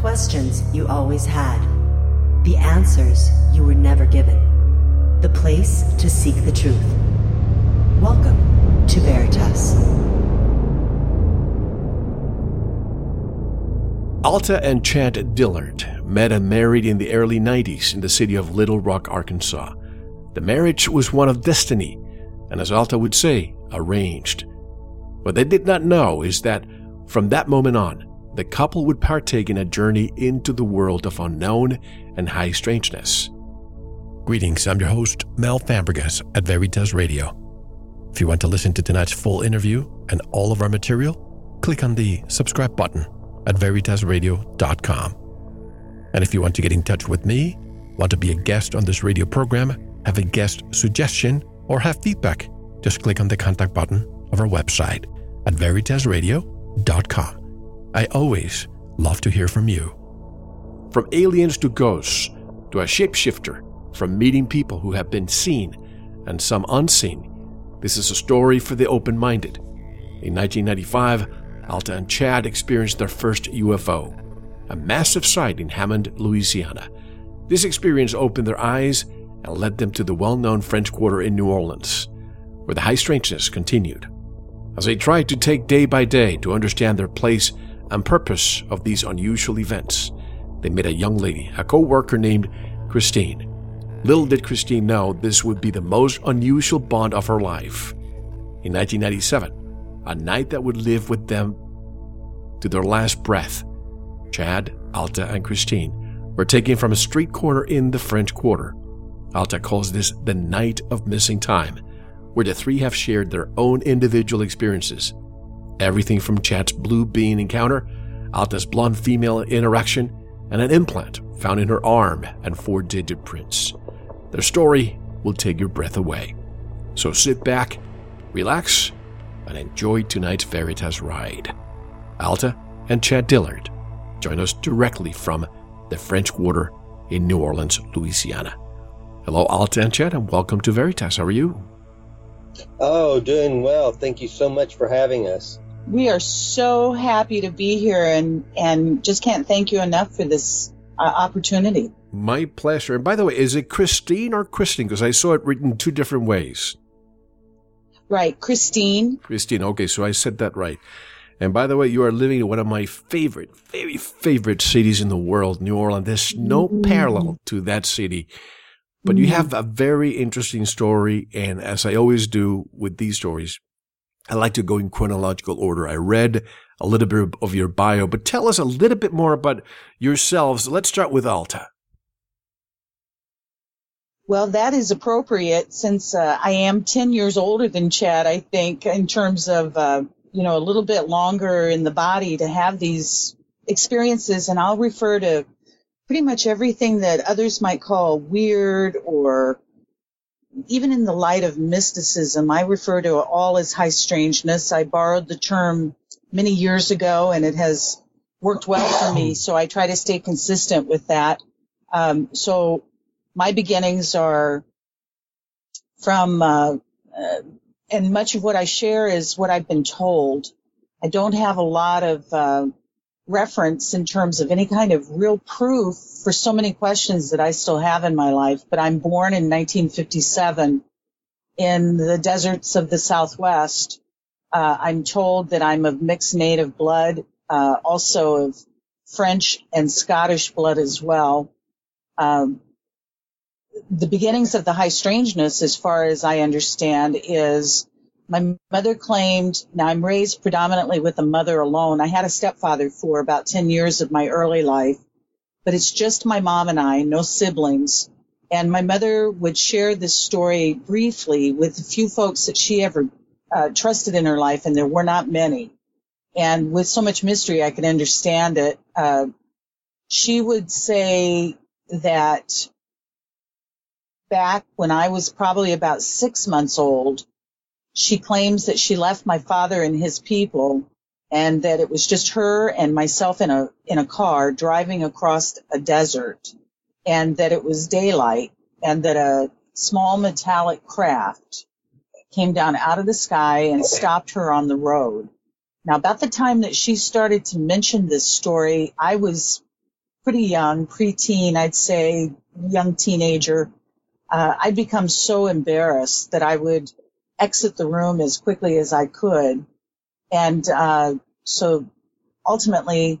Questions you always had. The answers you were never given. The place to seek the truth. Welcome to Veritas. Alta and Chad Dillard met and married in the early 90s in the city of Little Rock, Arkansas. The marriage was one of destiny, and as Alta would say, arranged. What they did not know is that from that moment on, the couple would partake in a journey into the world of unknown and high strangeness. Greetings, I'm your host, Mel Fabregas at Veritas Radio. If you want to listen to tonight's full interview and all of our material, click on the subscribe button at veritasradio.com. And if you want to get in touch with me, want to be a guest on this radio program, have a guest suggestion, or have feedback, just click on the contact button of our website at veritasradio.com. I always love to hear from you. From aliens to ghosts, to a shapeshifter, from meeting people who have been seen and some unseen, this is a story for the open minded. In 1995, Alta and Chad experienced their first UFO, a massive sight in Hammond, Louisiana. This experience opened their eyes and led them to the well known French Quarter in New Orleans, where the high strangeness continued. As they tried to take day by day to understand their place and purpose of these unusual events, they met a young lady, a co worker named Christine. Little did Christine know this would be the most unusual bond of her life. In 1997, a night that would live with them to their last breath, Chad, Alta, and Christine were taken from a street corner in the French Quarter. Alta calls this the night of missing time, where the three have shared their own individual experiences. Everything from Chad's blue bean encounter, Alta's blonde female interaction, and an implant found in her arm and four digit prints. Their story will take your breath away. So sit back, relax, and enjoy tonight's Veritas ride. Alta and Chad Dillard join us directly from the French Quarter in New Orleans, Louisiana. Hello, Alta and Chad, and welcome to Veritas. How are you? Oh, doing well. Thank you so much for having us. We are so happy to be here and, and just can't thank you enough for this uh, opportunity. My pleasure. And by the way, is it Christine or Christine? Because I saw it written two different ways. Right, Christine. Christine. Okay, so I said that right. And by the way, you are living in one of my favorite, very favorite cities in the world, New Orleans. There's no mm. parallel to that city. But mm. you have a very interesting story. And as I always do with these stories, I like to go in chronological order. I read a little bit of your bio, but tell us a little bit more about yourselves. Let's start with Alta. Well, that is appropriate since uh, I am 10 years older than Chad, I think, in terms of, uh, you know, a little bit longer in the body to have these experiences. And I'll refer to pretty much everything that others might call weird or even in the light of mysticism. I refer to all as high strangeness. I borrowed the term many years ago and it has worked well for me. So I try to stay consistent with that. Um, so my beginnings are from, uh, uh, and much of what I share is what I've been told. I don't have a lot of uh, reference in terms of any kind of real proof for so many questions that I still have in my life. But I'm born in 1957 in the deserts of the Southwest. Uh, I'm told that I'm of mixed native blood, uh, also of French and Scottish blood as well. Um, the beginnings of the high strangeness, as far as I understand, is my mother claimed, now I'm raised predominantly with a mother alone. I had a stepfather for about 10 years of my early life, but it's just my mom and I, no siblings. And my mother would share this story briefly with a few folks that she ever uh, trusted in her life, and there were not many. And with so much mystery, I could understand it. Uh, she would say that back when I was probably about six months old. She claims that she left my father and his people and that it was just her and myself in a, in a car driving across a desert and that it was daylight and that a small metallic craft came down out of the sky and stopped her on the road. Now, about the time that she started to mention this story, I was pretty young, preteen, I'd say, young teenager, uh, I'd become so embarrassed that I would exit the room as quickly as I could. And uh, so ultimately,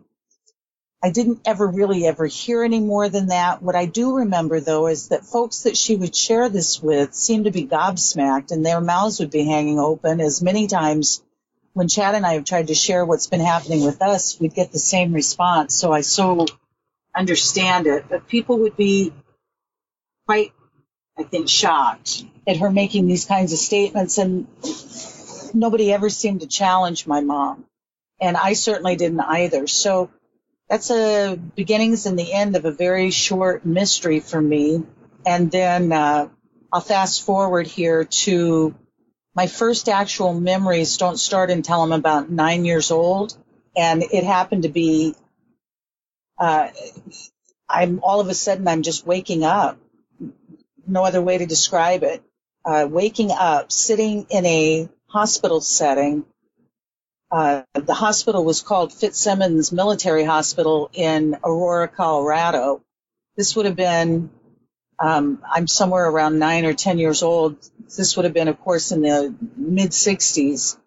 I didn't ever really ever hear any more than that. What I do remember though is that folks that she would share this with seemed to be gobsmacked and their mouths would be hanging open as many times when Chad and I have tried to share what's been happening with us, we'd get the same response. So I so understand it, but people would be quite, I think, shocked at her making these kinds of statements and nobody ever seemed to challenge my mom. And I certainly didn't either. So that's a beginnings and the end of a very short mystery for me. And then uh, I'll fast forward here to my first actual memories don't start until I'm about nine years old. And it happened to be, uh, I'm all of a sudden, I'm just waking up. No other way to describe it. Uh, waking up, sitting in a hospital setting uh, the hospital was called Fitzsimons Military Hospital in Aurora, Colorado. This would have been, um, I'm somewhere around nine or 10 years old. This would have been, of course, in the mid 60s.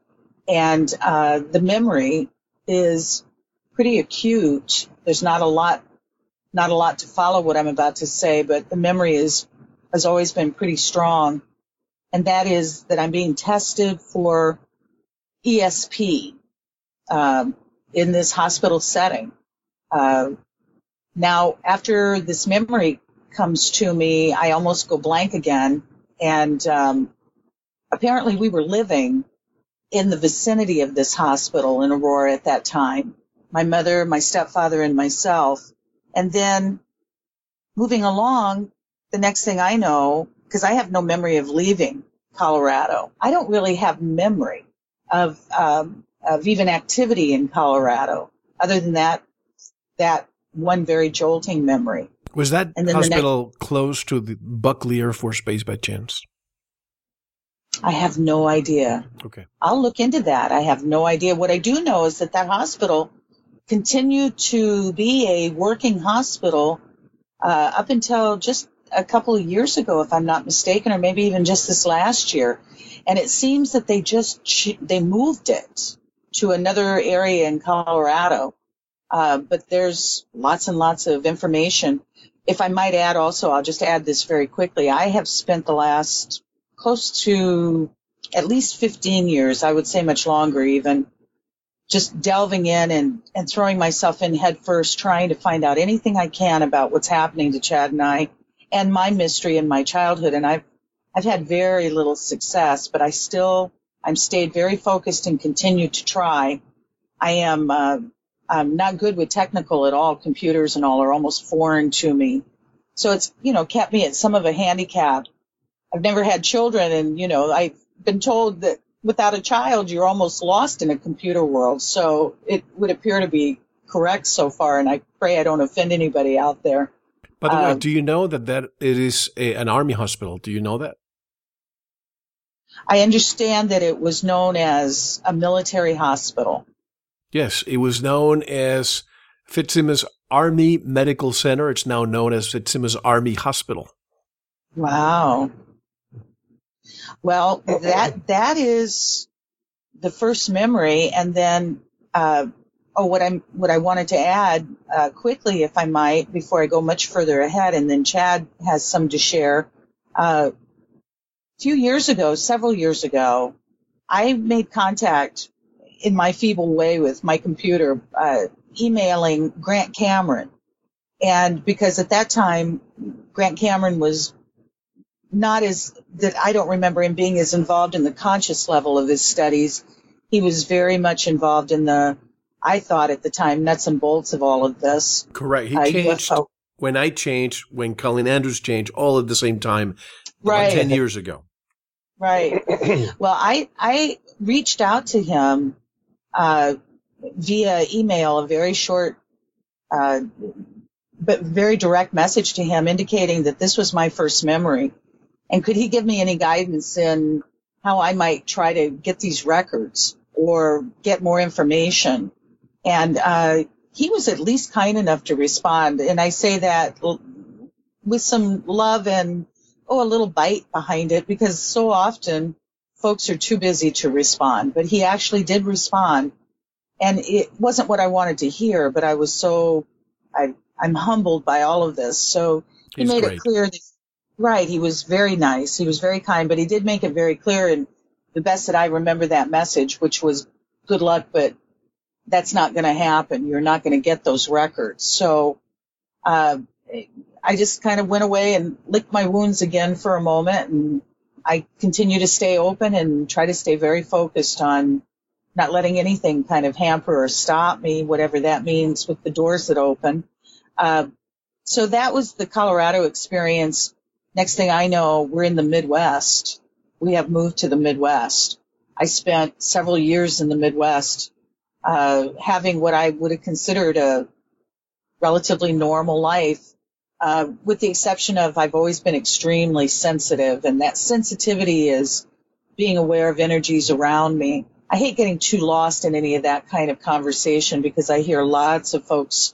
And uh, the memory is pretty acute. There's not a lot, not a lot to follow what I'm about to say, but the memory is has always been pretty strong. And that is that I'm being tested for ESP um, in this hospital setting. Uh, now, after this memory comes to me, I almost go blank again. And um, apparently, we were living in the vicinity of this hospital in Aurora at that time. My mother, my stepfather, and myself. And then moving along, the next thing I know, because I have no memory of leaving Colorado, I don't really have memory of um, of even activity in Colorado. Other than that, that one very jolting memory. Was that hospital next, close to the Buckley Air Force Base by chance? I have no idea. Okay. I'll look into that. I have no idea. What I do know is that that hospital continued to be a working hospital uh, up until just a couple of years ago, if I'm not mistaken, or maybe even just this last year. And it seems that they just they moved it to another area in Colorado. Uh, but there's lots and lots of information. If I might add also, I'll just add this very quickly. I have spent the last close to at least 15 years, I would say much longer even, just delving in and, and throwing myself in headfirst, trying to find out anything I can about what's happening to Chad and I and my mystery in my childhood. And I've, I've had very little success, but I still I'm stayed very focused and continue to try. I am uh, I'm not good with technical at all. Computers and all are almost foreign to me. So it's you know kept me at some of a handicap. I've never had children, and you know I've been told that without a child you're almost lost in a computer world. So it would appear to be correct so far, and I pray I don't offend anybody out there. By the way, um, do you know that that it is a, an army hospital? Do you know that? I understand that it was known as a military hospital. Yes, it was known as Fitzsimons Army Medical Center. It's now known as Fitzsimons Army Hospital. Wow. Well, that that is the first memory, and then uh, oh, what I'm what I wanted to add uh, quickly, if I might, before I go much further ahead, and then Chad has some to share. Uh, few years ago, several years ago, I made contact in my feeble way with my computer, uh, emailing Grant Cameron. And because at that time, Grant Cameron was not as, that I don't remember him being as involved in the conscious level of his studies. He was very much involved in the, I thought at the time, nuts and bolts of all of this. Correct. He uh, changed UFO. when I changed, when Colleen Andrews changed, all at the same time, right. 10 years ago. Right. well, I I reached out to him uh, via email, a very short, uh, but very direct message to him, indicating that this was my first memory, and could he give me any guidance in how I might try to get these records or get more information? And uh, he was at least kind enough to respond. And I say that with some love and, oh, a little bite behind it because so often folks are too busy to respond. But he actually did respond. And it wasn't what I wanted to hear, but I was so, I, I'm humbled by all of this. So he He's made great. it clear that, right, he was very nice. He was very kind, but he did make it very clear. And the best that I remember that message, which was good luck, but that's not going to happen. You're not going to get those records. So, uh, I just kind of went away and licked my wounds again for a moment. And I continue to stay open and try to stay very focused on not letting anything kind of hamper or stop me, whatever that means with the doors that open. Uh, so that was the Colorado experience. Next thing I know, we're in the Midwest. We have moved to the Midwest. I spent several years in the Midwest, uh, having what I would have considered a relatively normal life, uh, with the exception of I've always been extremely sensitive, and that sensitivity is being aware of energies around me. I hate getting too lost in any of that kind of conversation because I hear lots of folks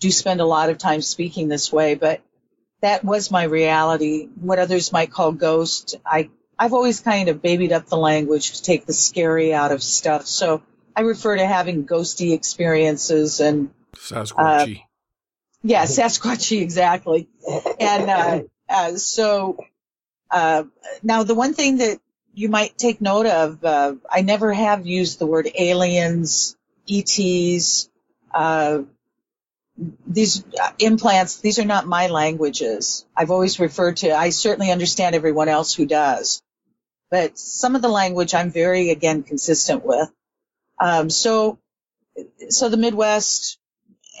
do spend a lot of time speaking this way, but that was my reality. What others might call ghost, I I've always kind of babied up the language to take the scary out of stuff. So I refer to having ghosty experiences and Sasquatchy. yeah, Sasquatchy exactly. And uh, uh, so uh, now the one thing that you might take note of, uh, I never have used the word aliens, ETs, uh, these uh, implants. These are not my languages. I've always referred to. I certainly understand everyone else who does, but some of the language I'm very again consistent with. Um, so, so the Midwest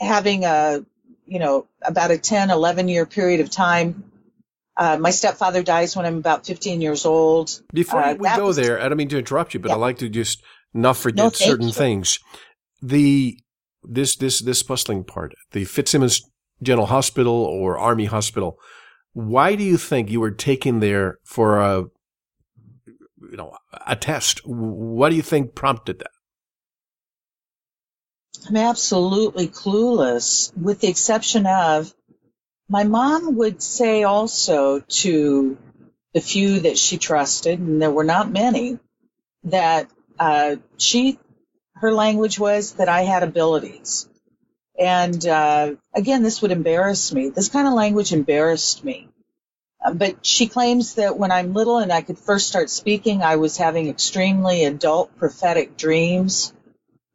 having a you know, about a 10, 11 year period of time. Uh, my stepfather dies when I'm about 15 years old. Before Uh, we go was- there, I don't mean to interrupt you, but Yeah. I like to just not forget No, certain you. things. The this this this puzzling part, the Fitzsimons General Hospital or Army Hospital. Why do you think you were taken there for a you know a test? What do you think prompted that? I'm absolutely clueless, with the exception of my mom would say also to the few that she trusted, and there were not many, that uh, she, her language was that I had abilities. And uh, again, this would embarrass me. This kind of language embarrassed me. Uh, But she claims that when I'm little and I could first start speaking, I was having extremely adult prophetic dreams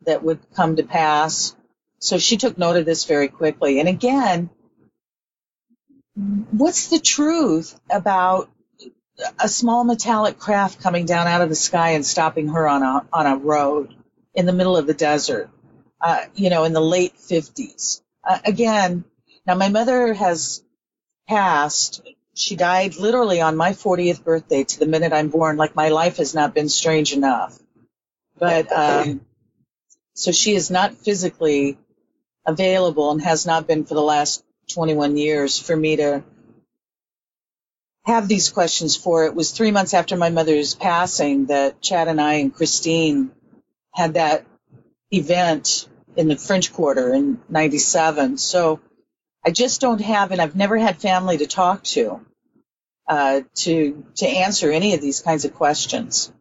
that would come to pass. So she took note of this very quickly. And again, what's the truth about a small metallic craft coming down out of the sky and stopping her on a on a road in the middle of the desert? Uh, you know, in the late fifties. Uh, again, now my mother has passed. She died literally on my 40th birthday to the minute I'm born. Like my life has not been strange enough. But, um, so she is not physically available and has not been for the last 21 years for me to have these questions for. It was three months after my mother's passing that Chad and I and Christine had that event in the French Quarter in 97. So I just don't have, and I've never had family to talk to, uh, to, to answer any of these kinds of questions.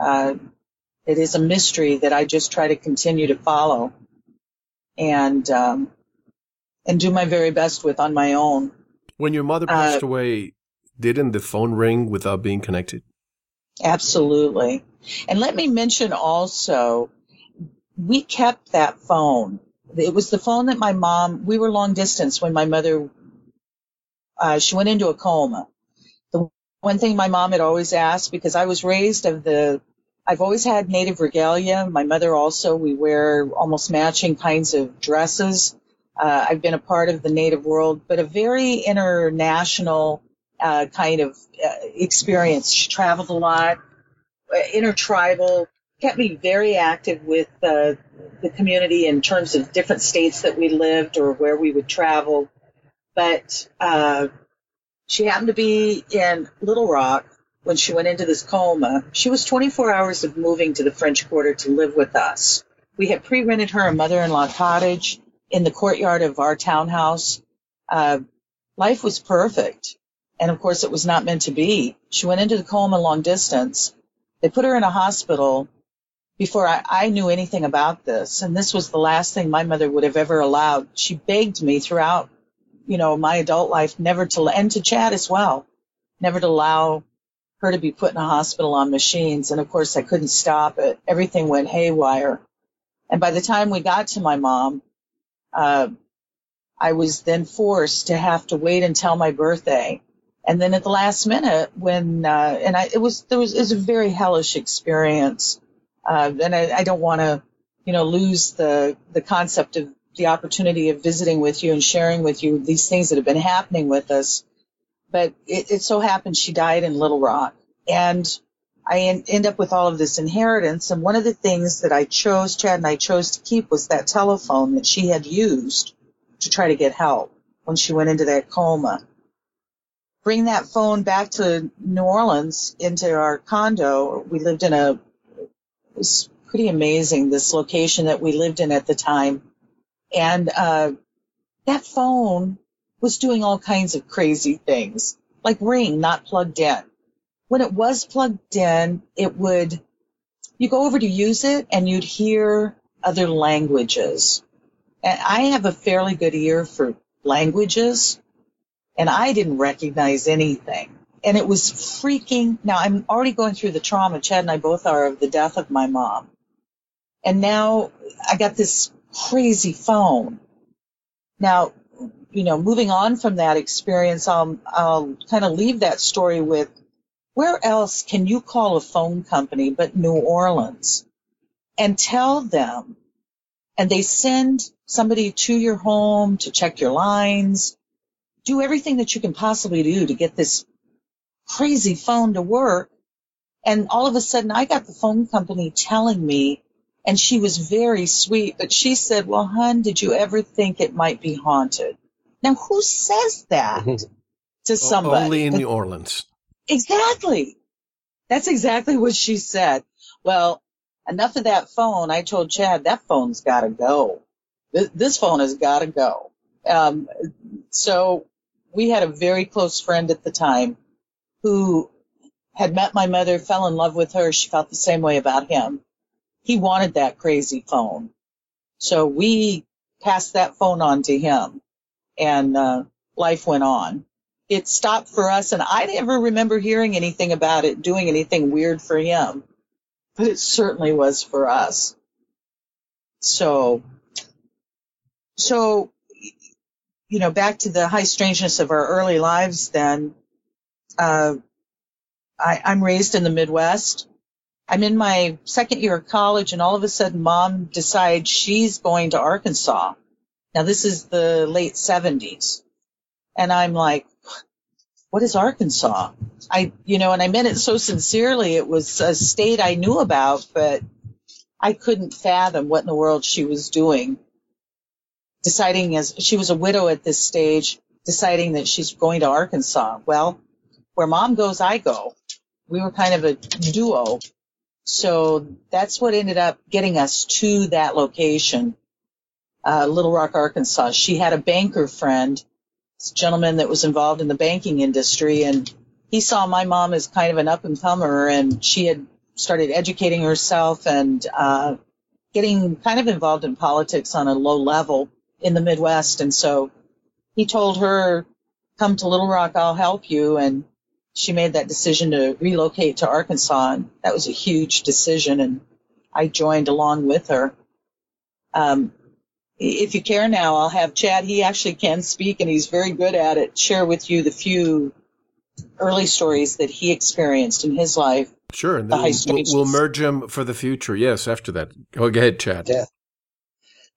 Uh, it is a mystery that I just try to continue to follow and, um, and do my very best with on my own. When your mother Uh, passed away, didn't the phone ring without being connected? Absolutely. And let me mention also, we kept that phone. It was the phone that my mom, we were long distance when my mother, uh, she went into a coma. The one thing my mom had always asked, because I was raised of the, I've always had native regalia. My mother also, we wear almost matching kinds of dresses. Uh, I've been a part of the native world, but a very international uh, kind of uh, experience. She traveled a lot, uh, intertribal, kept me very active with uh, the community in terms of different states that we lived or where we would travel. But uh, she happened to be in Little Rock when she went into this coma. She was 24 hours of moving to the French Quarter to live with us. We had pre-rented her a mother-in-law cottage in the courtyard of our townhouse. Uh, life was perfect. And of course, it was not meant to be. She went into the coma long distance. They put her in a hospital before I, I knew anything about this. And this was the last thing my mother would have ever allowed. She begged me throughout, you know, my adult life never to, and to Chad as well, never to allow her to be put in a hospital on machines. And of course, I couldn't stop it. Everything went haywire. And by the time we got to my mom, uh, I was then forced to have to wait until my birthday. And then at the last minute, when uh, and I, it was there was it was a very hellish experience uh, and I, I don't want to, you know, lose the the concept of the opportunity of visiting with you and sharing with you these things that have been happening with us. But it, it so happened she died in Little Rock, and I en- end up with all of this inheritance. And one of the things that I chose, Chad and I chose to keep, was that telephone that she had used to try to get help when she went into that coma. Bring that phone back to New Orleans into our condo. We lived in a it was pretty amazing, this location that we lived in at the time. And uh, that phone was doing all kinds of crazy things, like ring, not plugged in. When it was plugged in, it would, you go over to use it and you'd hear other languages. And I have a fairly good ear for languages, and I didn't recognize anything and it was freaking. Now I'm already going through the trauma. Chad and I both are of the death of my mom, and now I got this crazy phone. Now, you know, moving on from that experience, I'll I'll kind of leave that story with where else can you call a phone company but New Orleans and tell them, and they send somebody to your home to check your lines, do everything that you can possibly do to get this crazy phone to work. And all of a sudden I got the phone company telling me, and she was very sweet, but she said, well, hun, did you ever think it might be haunted? Now, who says that to somebody? Only in New Orleans. Exactly. That's exactly what she said. Well, enough of that phone. I told Chad that phone's got to go. This, this, phone has got to go. Um, so we had a very close friend at the time who had met my mother, fell in love with her. She felt the same way about him. He wanted that crazy phone. So we passed that phone on to him and uh, life went on. It stopped for us and I never remember hearing anything about it doing anything weird for him, but it certainly was for us. So, so, you know, back to the high strangeness of our early lives then, uh, I, I'm raised in the Midwest. I'm in my second year of college, and all of a sudden, mom decides she's going to Arkansas. Now, this is the late 70s. And I'm like, what is Arkansas? I, you know, and I meant it so sincerely. It was a state I knew about, but I couldn't fathom what in the world she was doing. Deciding as she was a widow at this stage, deciding that she's going to Arkansas. Well, where mom goes, I go. We were kind of a duo. So that's what ended up getting us to that location, uh, Little Rock, Arkansas. She had a banker friend, this gentleman that was involved in the banking industry, and he saw my mom as kind of an up and comer, and she had started educating herself and uh, getting kind of involved in politics on a low level in the Midwest. And so he told her, "Come to Little Rock, I'll help you." And she made that decision to relocate to Arkansas. And that was a huge decision, and I joined along with her. Um, if you care now, I'll have Chad. He actually can speak, and he's very good at it. Share with you the few early stories that he experienced in his life. Sure, and then we'll, we'll, merge them for the future. Yes, after that. Go ahead, Chad. Yeah,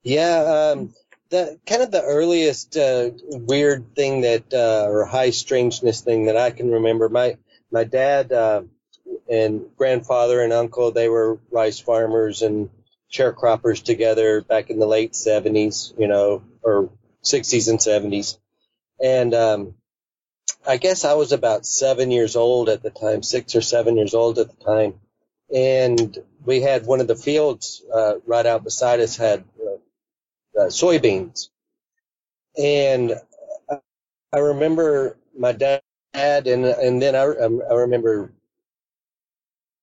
yeah. Um, the kind of the earliest uh, weird thing that uh, or high strangeness thing that I can remember. My my dad uh, and grandfather and uncle they were rice farmers and sharecroppers together back in the late seventies, you know, or sixties and seventies, and um, I guess I was about seven years old at the time, six or seven years old at the time, and we had one of the fields uh, right out beside us had uh, soybeans. and I remember my dad, and and then I, I remember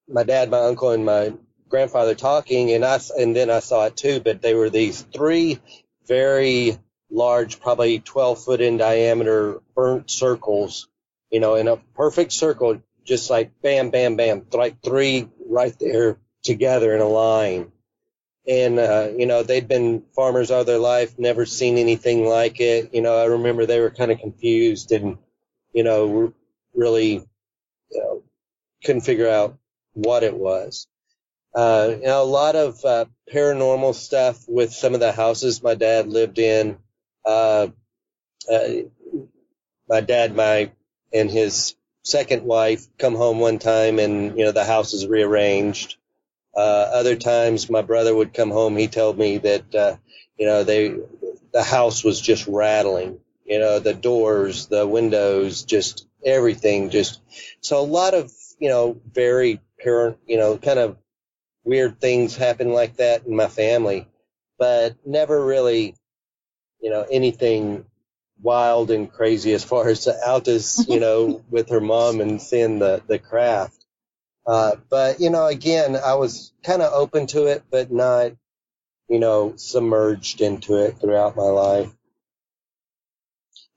my dad, my uncle, and my grandfather talking, and I and then I saw it too. But they were these three very large, probably 12 foot in diameter, burnt circles, you know, in a perfect circle, just like bam, bam, bam, like three right there together in a line. And, uh, you know, they'd been farmers all their life, never seen anything like it. You know, I remember they were kind of confused and, you know, really, you know, couldn't figure out what it was. Uh, you know, a lot of uh, paranormal stuff with some of the houses my dad lived in. Uh, uh, my dad, my and his second wife come home one time, and you know the house is rearranged. Uh, other times, my brother would come home. He told me that uh, you know they the house was just rattling. You know the doors, the windows, just everything. Just so a lot of you know very parent, you know, kind of weird things happen like that in my family, but never really, you know, anything wild and crazy as far as Alta's, you know, with her mom and seeing the, the craft. Uh, but, you know, again, I was kind of open to it, but not, you know, submerged into it throughout my life.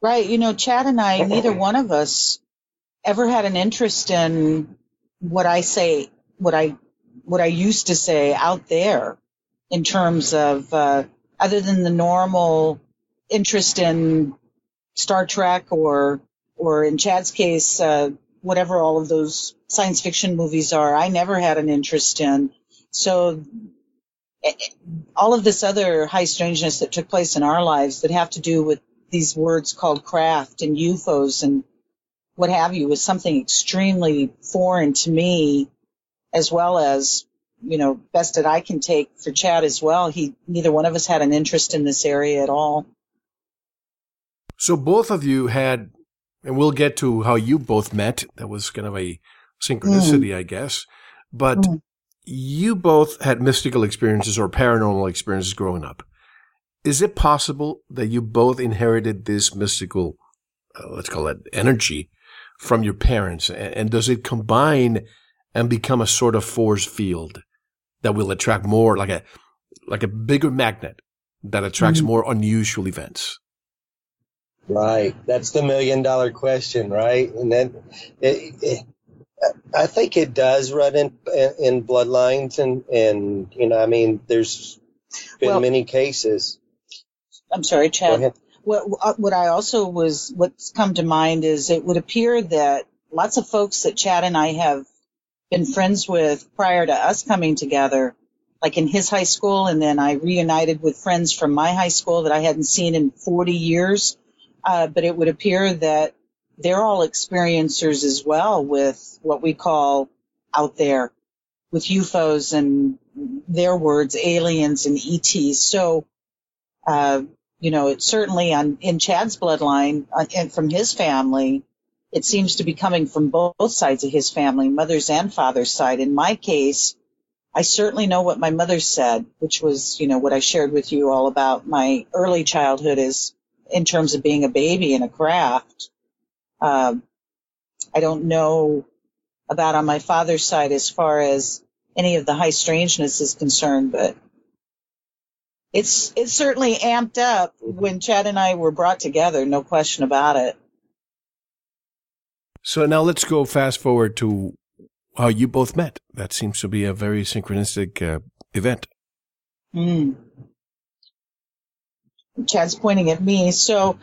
Right. You know, Chad and I, neither one of us ever had an interest in what I say, what I what I used to say out there in terms of uh, other than the normal interest in Star Trek or or in Chad's case, uh, whatever all of those science fiction movies are, I never had an interest in. So eh, eh, all of this other high strangeness that took place in our lives that have to do with these words called craft and UFOs and what have you was something extremely foreign to me as well as you know best that I can take for Chad as well. He neither one of us had an interest in this area at all. So both of you had, and we'll get to how you both met. That was kind of a synchronicity, mm. I guess. But mm. you both had mystical experiences or paranormal experiences growing up. Is it possible that you both inherited this mystical, uh, let's call it energy, from your parents? And does it combine and become a sort of force field that will attract more like a like a bigger magnet that attracts mm-hmm. more unusual events. Right. That's the million dollar question, right? And then it, it, I think it does run in in bloodlines and and you know, I mean, there's been well, many cases. I'm sorry, Chad. What uh, what I also was what's come to mind is it would appear that lots of folks that Chad and I have been friends with prior to us coming together, like in his high school, and then I reunited with friends from my high school that I hadn't seen in 40 years. Uh, but it would appear that they're all experiencers as well with what we call out there with UFOs and their words, aliens and ETs. So, uh, you know, it's certainly on in Chad's bloodline uh, and from his family, it seems to be coming from both sides of his family, mother's and father's side. In my case, I certainly know what my mother said, which was, you know, what I shared with you all about my early childhood is in terms of being a baby in a craft. Um, I don't know about on my father's side as far as any of the high strangeness is concerned, but it's it's certainly amped up when Chad and I were brought together, no question about it. So now let's go fast forward to how you both met. That seems to be a very synchronistic uh, event. Mm. Chad's pointing at me, so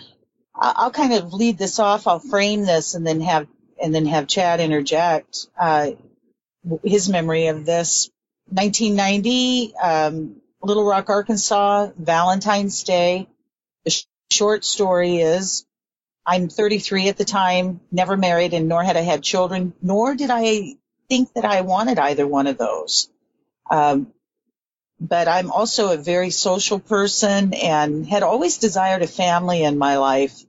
I'll kind of lead this off. I'll frame this and then have and then have Chad interject uh, his memory of this. 1990, um, Little Rock, Arkansas, Valentine's Day. The sh- short story is I'm 33 at the time, never married, and nor had I had children, nor did I think that I wanted either one of those. Um, but I'm also a very social person and had always desired a family in my life.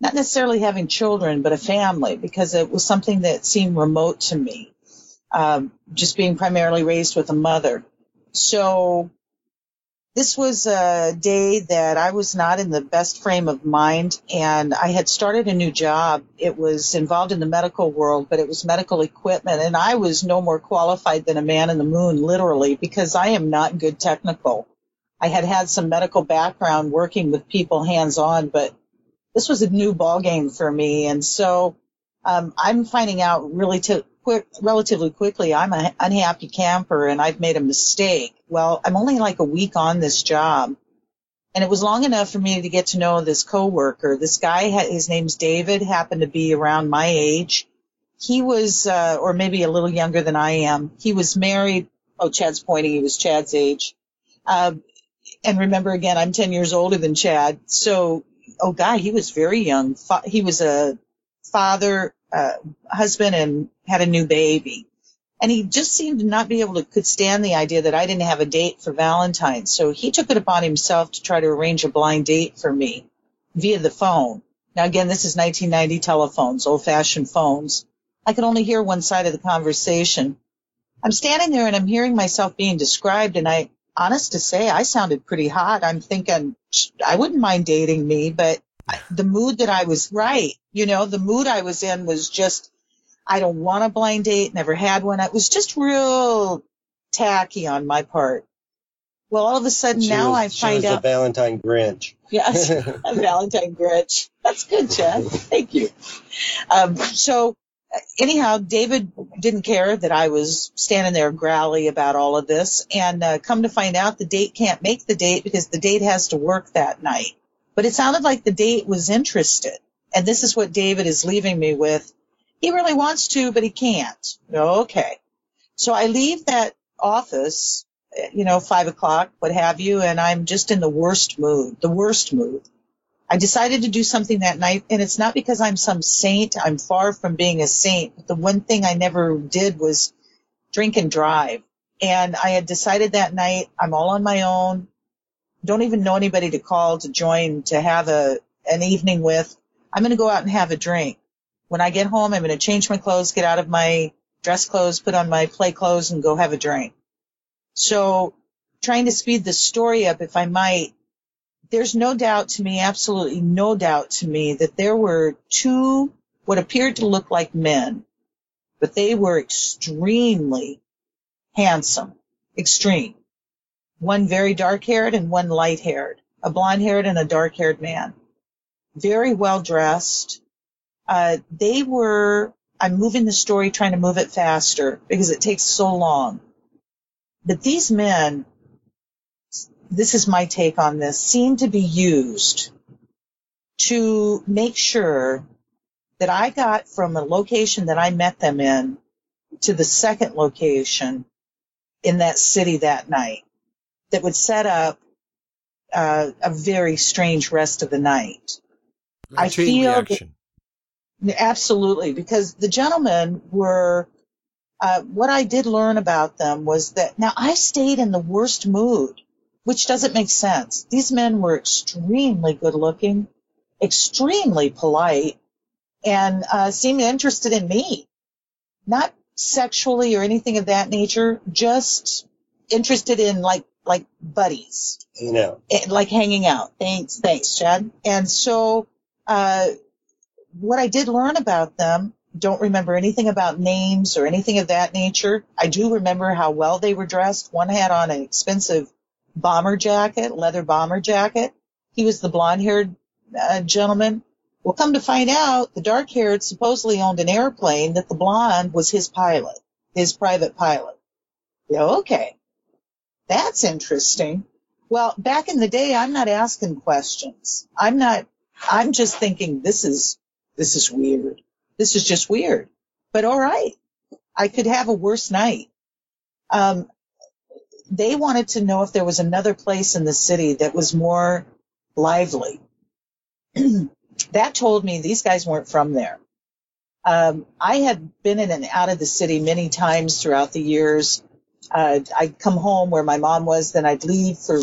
Not necessarily having children, but a family because it was something that seemed remote to me. Um, just being primarily raised with a mother. So this was a day that I was not in the best frame of mind and I had started a new job. It was involved in the medical world, but it was medical equipment and I was no more qualified than a man in the moon, literally, because I am not good technical. I had had some medical background working with people hands on, but this was a new ball game for me. And so, um, I'm finding out really to quick, relatively quickly, I'm an unhappy camper and I've made a mistake well, I'm only like a week on this job. And it was long enough for me to get to know this coworker. This guy, his name's David, happened to be around my age. He was, uh, or maybe a little younger than I am. He was married. Oh, Chad's pointing. He was Chad's age. Uh, and remember again, I'm 10 years older than Chad. So, oh God, he was very young. He was a father, uh, husband and had a new baby. And he just seemed to not be able to could stand the idea that I didn't have a date for Valentine's. So he took it upon himself to try to arrange a blind date for me via the phone. Now again, this is 1990 telephones, old fashioned phones. I could only hear one side of the conversation. I'm standing there and I'm hearing myself being described and I, honest to say, I sounded pretty hot. I'm thinking I wouldn't mind dating me, but the mood that I was right, you know, the mood I was in was just I don't want a blind date, never had one. It was just real tacky on my part. Well, all of a sudden she now was, I find she out. a Valentine Grinch. Yes, a Valentine Grinch. That's good, Chad. Thank you. Um, so anyhow, David didn't care that I was standing there growly about all of this, and uh, come to find out, the date can't make the date because the date has to work that night. But it sounded like the date was interested, and this is what David is leaving me with. He really wants to, but he can't. Okay. So I leave that office, you know, five o'clock, what have you, and I'm just in the worst mood, the worst mood. I decided to do something that night, and it's not because I'm some saint. I'm far from being a saint. But the one thing I never did was drink and drive. And I had decided that night I'm all on my own. Don't even know anybody to call to join to have a an evening with. I'm going to go out and have a drink. When I get home, I'm going to change my clothes, get out of my dress clothes, put on my play clothes and go have a drink. So trying to speed the story up, if I might, there's no doubt to me, absolutely no doubt to me that there were two what appeared to look like men, but they were extremely handsome, extreme. One very dark haired and one light haired, a blonde haired and a dark haired man. Very well dressed, uh, they were, I'm moving the story, trying to move it faster because it takes so long. But these men, this is my take on this, seem to be used to make sure that I got from a location that I met them in to the second location in that city that night that would set up uh, a very strange rest of the night. I feel. Absolutely, because the gentlemen were. Uh, what I did learn about them was that now I stayed in the worst mood, which doesn't make sense. These men were extremely good looking, extremely polite, and uh, seemed interested in me. Not sexually or anything of that nature, just interested in like like buddies. You know, like hanging out. Thanks, thanks, Chad. And so uh, what I did learn about them, don't remember anything about names or anything of that nature. I do remember how well they were dressed. One had on an expensive bomber jacket, leather bomber jacket. He was the blonde haired uh, gentleman. Well, come to find out, the dark haired supposedly owned an airplane that the blonde was his pilot, his private pilot. Yeah, okay. That's interesting. Well, back in the day, I'm not asking questions. I'm not, I'm just thinking this is this is weird. This is just weird. But all right. I could have a worse night. Um, they wanted to know if there was another place in the city that was more lively. that told me these guys weren't from there. Um, I had been in and out of the city many times throughout the years. Uh, I'd come home where my mom was, then I'd leave for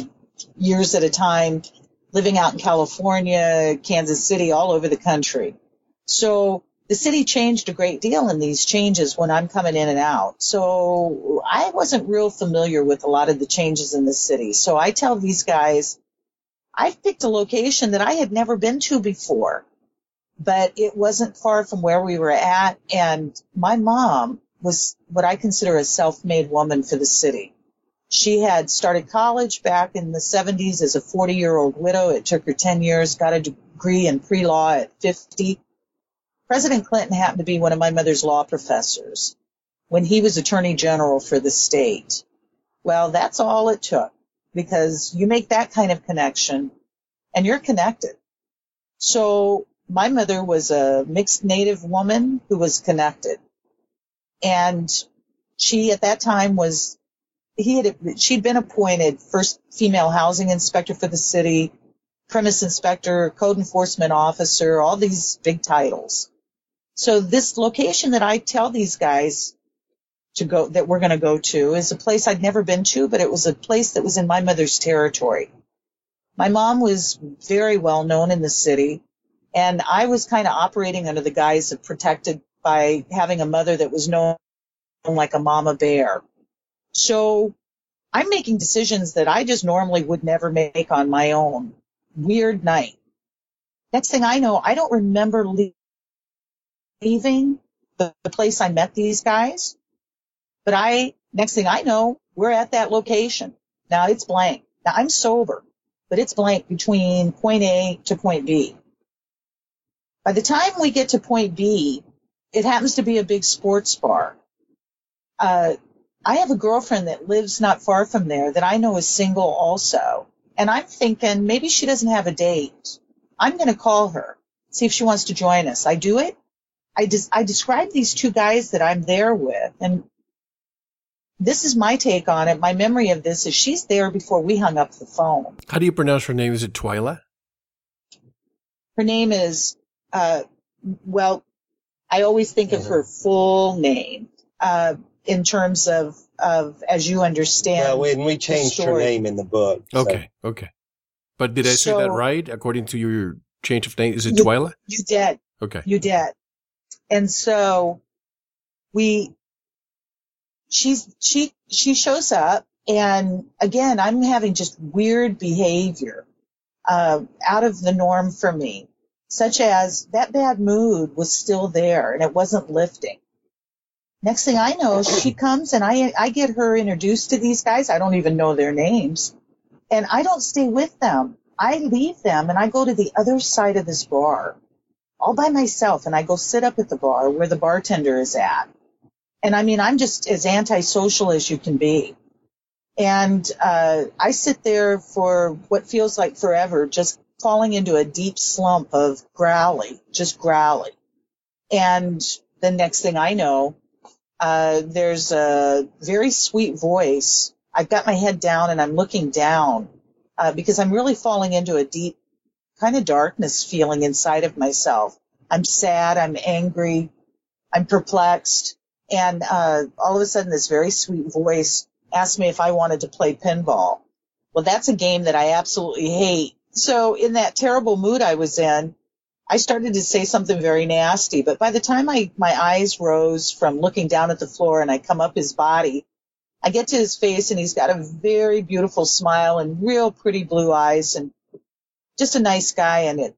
years at a time, living out in California, Kansas City, all over the country. So the city changed a great deal in these changes when I'm coming in and out. So I wasn't real familiar with a lot of the changes in the city. So I tell these guys, I've picked a location that I had never been to before, but it wasn't far from where we were at. And my mom was what I consider a self-made woman for the city. She had started college back in the 70s as a 40 year old widow. It took her 10 years, got a degree in pre-law at 50 President Clinton happened to be one of my mother's law professors when he was attorney general for the state. Well, that's all it took because you make that kind of connection and you're connected. So my mother was a mixed native woman who was connected and she at that time was he had she'd been appointed first female housing inspector for the city premise inspector code enforcement officer all these big titles so this location that I tell these guys to go, that we're going to go to is a place I'd never been to, but it was a place that was in my mother's territory. My mom was very well known in the city and I was kind of operating under the guise of protected by having a mother that was known like a mama bear. So I'm making decisions that I just normally would never make on my own. Weird night. Next thing I know, I don't remember leaving the, the place I met these guys. But I, next thing I know, we're at that location. Now it's blank. Now I'm sober, but it's blank between point A to point B. By the time we get to point B, it happens to be a big sports bar. Uh, I have a girlfriend that lives not far from there that I know is single also. And I'm thinking maybe she doesn't have a date. I'm going to call her, see if she wants to join us. I do it. I just I describe these two guys that I'm there with, and this is my take on it. My memory of this is she's there before we hung up the phone. How do you pronounce her name? Is it Twyla? Her name is uh, well, I always think of her full name uh, in terms of of as you understand. Well, when we changed her name in the book. So. Okay, okay. But did I so, say that right? According to your change of name, is it Twyla? You did. Okay. You did. And so we, she's, she, she shows up and again, I'm having just weird behavior, uh, out of the norm for me, such as that bad mood was still there and it wasn't lifting. Next thing I know, she comes and I, I get her introduced to these guys. I don't even know their names and I don't stay with them. I leave them and I go to the other side of this bar all by myself and I go sit up at the bar where the bartender is at. And I mean, I'm just as antisocial as you can be. And uh, I sit there for what feels like forever, just falling into a deep slump of growly, just growly. And the next thing I know, uh, there's a very sweet voice. I've got my head down and I'm looking down uh, because I'm really falling into a deep kind of darkness feeling inside of myself. I'm sad. I'm angry. I'm perplexed. And uh, all of a sudden, this very sweet voice asked me if I wanted to play pinball. Well, that's a game that I absolutely hate. So in that terrible mood I was in, I started to say something very nasty. But by the time I my eyes rose from looking down at the floor and I come up his body, I get to his face and he's got a very beautiful smile and real pretty blue eyes and just a nice guy, and it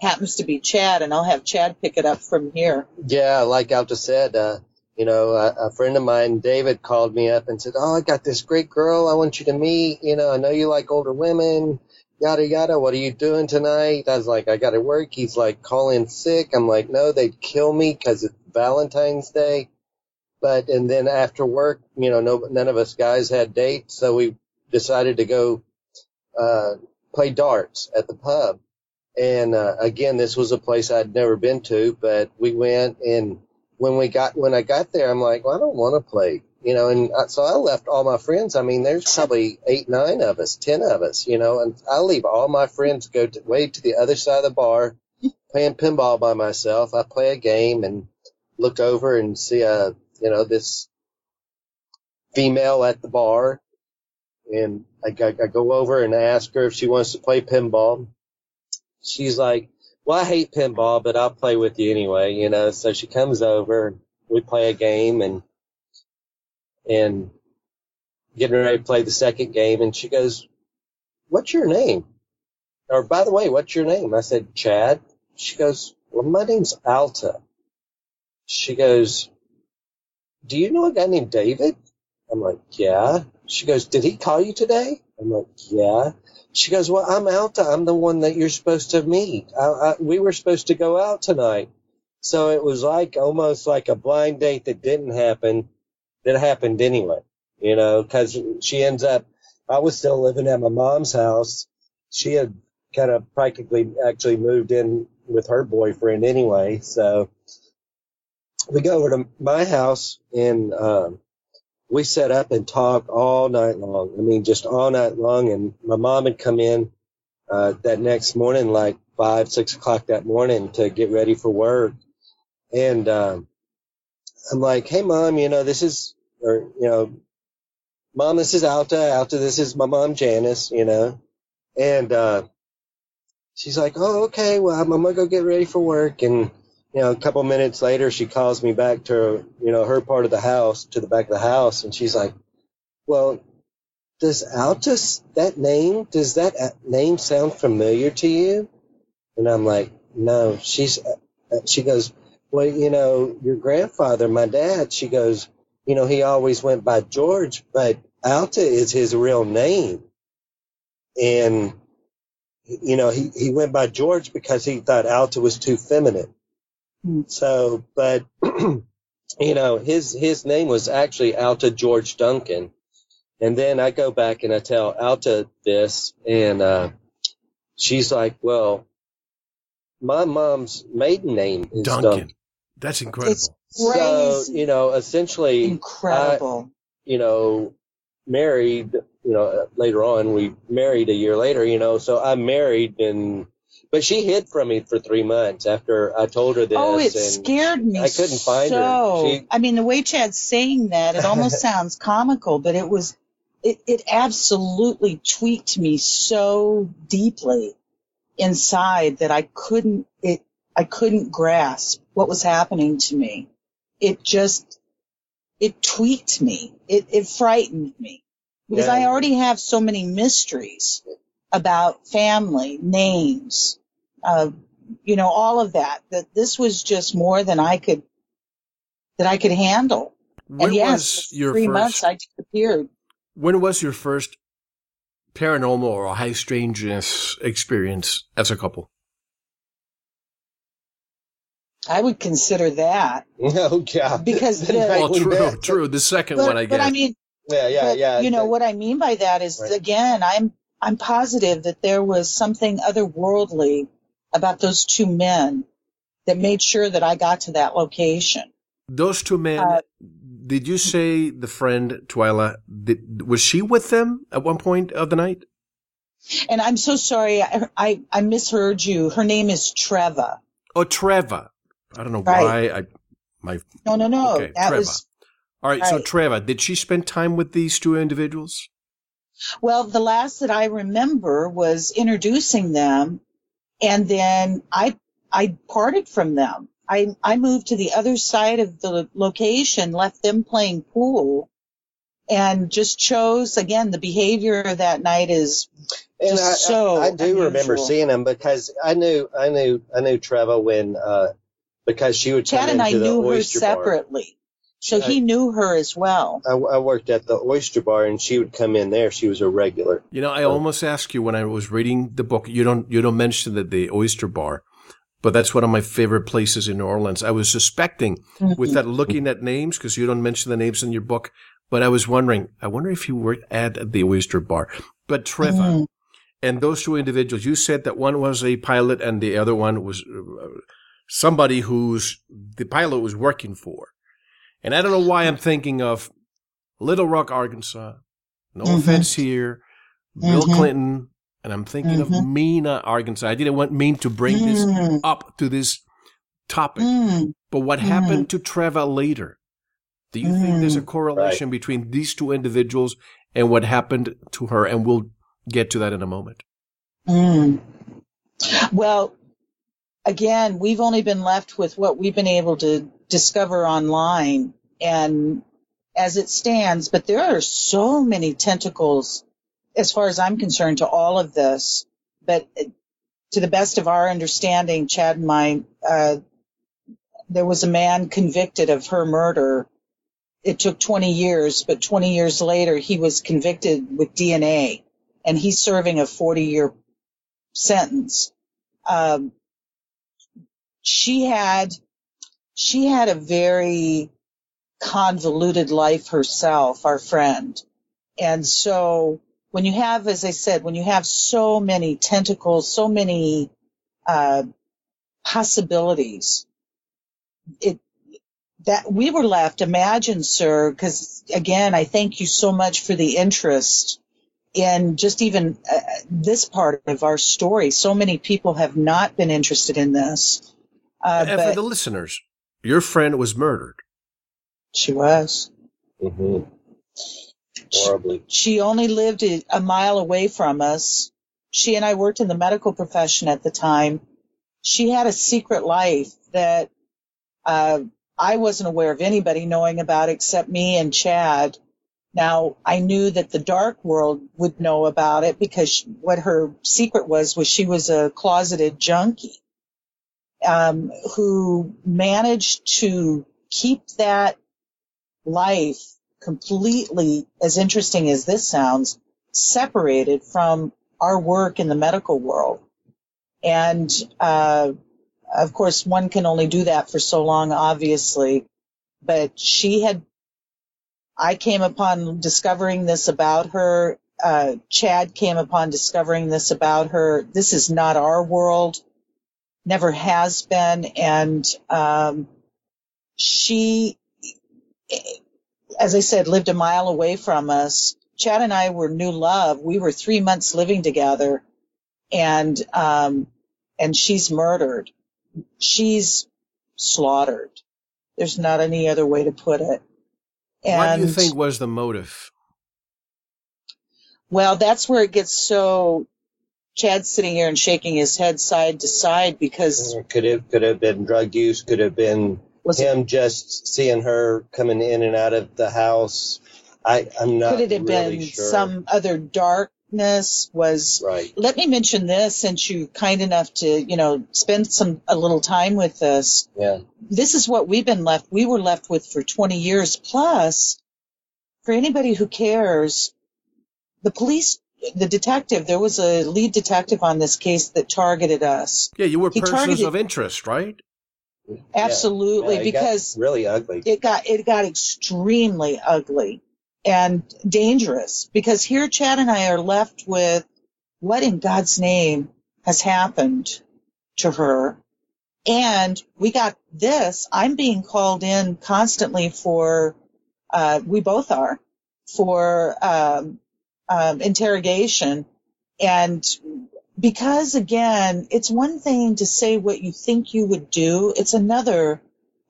happens to be Chad, and I'll have Chad pick it up from here. Yeah, like just said, uh, you know, a, a friend of mine, David, called me up and said, "Oh, I got this great girl. I want you to meet. You know, I know you like older women." Yada yada. What are you doing tonight? I was like, I got to work. He's like, calling sick. I'm like, no, they'd kill me because it's Valentine's Day. But and then after work, you know, no, none of us guys had dates, so we decided to go uh, play darts at the pub. And uh, again, this was a place I'd never been to, but we went and when we got when I got there, I'm like, well, I don't want to play, you know. And so I left all my friends. I mean, there's probably eight, nine of us, ten of us, you know. And I leave all my friends, go to, way to the other side of the bar, playing pinball by myself. I play a game and look over and see a, you know, this female at the bar, and I, I, I go over and ask her if she wants to play pinball. She's like, well, I hate pinball, but I'll play with you anyway, you know. So she comes over, we play a game, and and getting ready to play the second game, and she goes, "What's your name?" Or by the way, what's your name? I said, "Chad." She goes, "Well, my name's Alta." She goes, "Do you know a guy named David?" I'm like, "Yeah." She goes, "Did he call you today?" I'm like, "Yeah." She goes, well, I'm Alta. I'm the one that you're supposed to meet. I, I, we were supposed to go out tonight. So it was like almost like a blind date that didn't happen, that happened anyway, you know, cause she ends up, I was still living at my mom's house. She had kind of practically actually moved in with her boyfriend anyway. So we go over to my house and, um, we sat up and talked all night long. I mean, just all night long. And my mom had come in uh, that next morning, like five, six o'clock that morning, to get ready for work. And um, I'm like, "Hey, mom, you know this is, or you know, mom, this is Alta. Alta, this is my mom, Janice. You know." And uh, she's like, "Oh, okay. Well, I'm, I'm gonna go get ready for work." And you know, a couple minutes later, she calls me back to, you know, her part of the house, to the back of the house, and she's like, well, does Altus, that name, does that name sound familiar to you? And I'm like, no, she's, uh, she goes, well, you know, your grandfather, my dad, she goes, you know, he always went by George, but Alta is his real name. And, you know, he, he went by George because he thought Alta was too feminine. So, but you know, his his name was actually Alta George Duncan. And then I go back and I tell Alta this, and uh, she's like, "Well, my mom's maiden name is Duncan. Duncan. That's incredible. It's so you know, essentially, incredible. I, you know, married. You know, later on we married a year later. You know, so I married and but she hid from me for three months after I told her this. Oh, it scared me. I couldn't find so. her. She, I mean, the way Chad's saying that, it almost sounds comical, but it was, it, it absolutely tweaked me so deeply inside that I couldn't, it, I couldn't grasp what was happening to me. It just, it tweaked me. It, it frightened me because yeah. I already have so many mysteries about family, names, uh, you know, all of that. That this was just more than I could that I could handle. When and yes, was your three first, months I disappeared. When was your first paranormal or high strangeness experience as a couple? I would consider that. Oh yeah, because the, well, true, true. The second but, one, I guess. But I mean, yeah, yeah, but, yeah. You know what I mean by that is right. again, I'm I'm positive that there was something otherworldly about those two men that made sure that I got to that location. Those two men, uh, did you say the friend Twyla, did, was she with them at one point of the night? And I'm so sorry, I, I, I misheard you. Her name is Treva. Oh, Treva. I don't know right. why I my No, no, no. Okay, that Treva. was All right, right, so Treva, did she spend time with these two individuals? Well, the last that I remember was introducing them, and then I I parted from them. I I moved to the other side of the location, left them playing pool, and just chose again the behavior of that night is and I, so I, I, do unusual. remember seeing them because I knew I knew I knew Treva when uh, because she would Chad and I knew her separately. Bar. So he knew her as well. I, I, worked at the oyster bar, and she would come in there. She was a regular. You know, I almost asked you when I was reading the book. You don't you don't mention that the oyster bar, but that's one of my favorite places in New Orleans. I was suspecting mm-hmm. with that looking at names because you don't mention the names in your book, but I was wondering. I wonder if you were at the oyster bar. But Treva. mm-hmm. and those two individuals, you said that one was a pilot and the other one was uh, somebody who's the pilot was working for. And I don't know why I'm thinking of Little Rock, Arkansas. No mm-hmm. offense here. Bill mm-hmm. Clinton. And I'm thinking mm-hmm. of Mena, Arkansas. I didn't want mean to bring this mm. up to this topic. Mm. But what happened to Treva later? Do you think there's a mm. correlation right. between these two individuals and what happened to her? And we'll get to that in a moment. Mm. Well, again, we've only been left with what we've been able to discover online and as it stands, but there are so many tentacles as far as I'm concerned to all of this. But to the best of our understanding, Chad and I, uh, there was a man convicted of her murder. It took 20 years, but 20 years later, he was convicted with DNA and he's serving a 40 year sentence. Um, she had, she had a very convoluted life herself, our friend. And so when you have, as I said, when you have so many tentacles, so many, uh, possibilities, it, that we were left, imagine, sir, because again, I thank you so much for the interest in just even uh, this part of our story. So many people have not been interested in this. Uh, and for the listeners, your friend was murdered. She was. Mm-hmm. Horribly. She, only lived a mile away from us. She and I worked in the medical profession at the time. She had a secret life that uh, I wasn't aware of anybody knowing about except me and Chad. Now, I knew that the dark world would know about it because she, what her secret was was she was a closeted junkie um, who managed to keep that life completely, as interesting as this sounds, separated from our work in the medical world. And uh, of course, one can only do that for so long, obviously. But she had, I came upon discovering this about her. Uh, Chad came upon discovering this about her. This is not our world, never has been. And um, she, as I said, lived a mile away from us. Chad and I were new love. We were three months living together, and um, and she's murdered she's slaughtered. There's not any other way to put it. And what do you think was the motive? Well, that's where it gets so. Chad's sitting here and shaking his head side to side because could have could have been drug use, could have been him it, just seeing her coming in and out of the house. I I'm not. Could it have really been sure. some other darkness? was right. let me mention this since you kind enough to you know spend some a little time with us yeah this is what we've been left we were left with for 20 years plus for anybody who cares the police the detective there was a lead detective on this case that targeted us yeah you were he persons targeted, of interest right absolutely yeah, yeah, because really ugly it got it got extremely ugly and dangerous because here Chad and I are left with what in God's name has happened to her. And we got this. I'm being called in constantly for, uh, we both are for, um, um, interrogation. And because again, it's one thing to say what you think you would do. It's another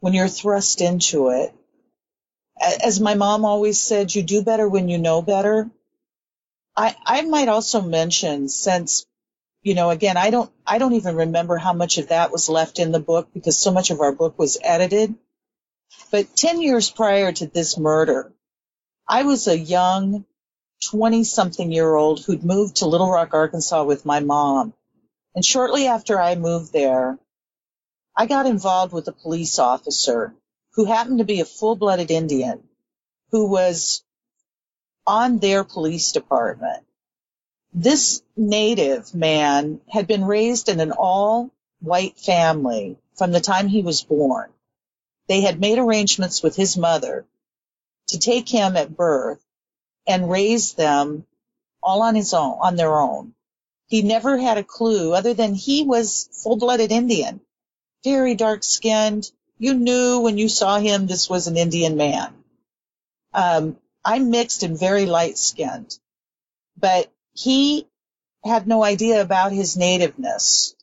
when you're thrust into it as my mom always said, you do better when you know better. I, I might also mention since, you know, again, I don't, I don't even remember how much of that was left in the book because so much of our book was edited. But 10 years prior to this murder, I was a young 20 something year old who'd moved to Little Rock, Arkansas with my mom. And shortly after I moved there, I got involved with a police officer who happened to be a full-blooded Indian who was on their police department. This native man had been raised in an all white family from the time he was born. They had made arrangements with his mother to take him at birth and raised them all on his own, on their own. He never had a clue other than he was full-blooded Indian, very dark skinned, you knew when you saw him this was an Indian man. Um, I'm mixed and very light skinned, but he had no idea about his nativeness.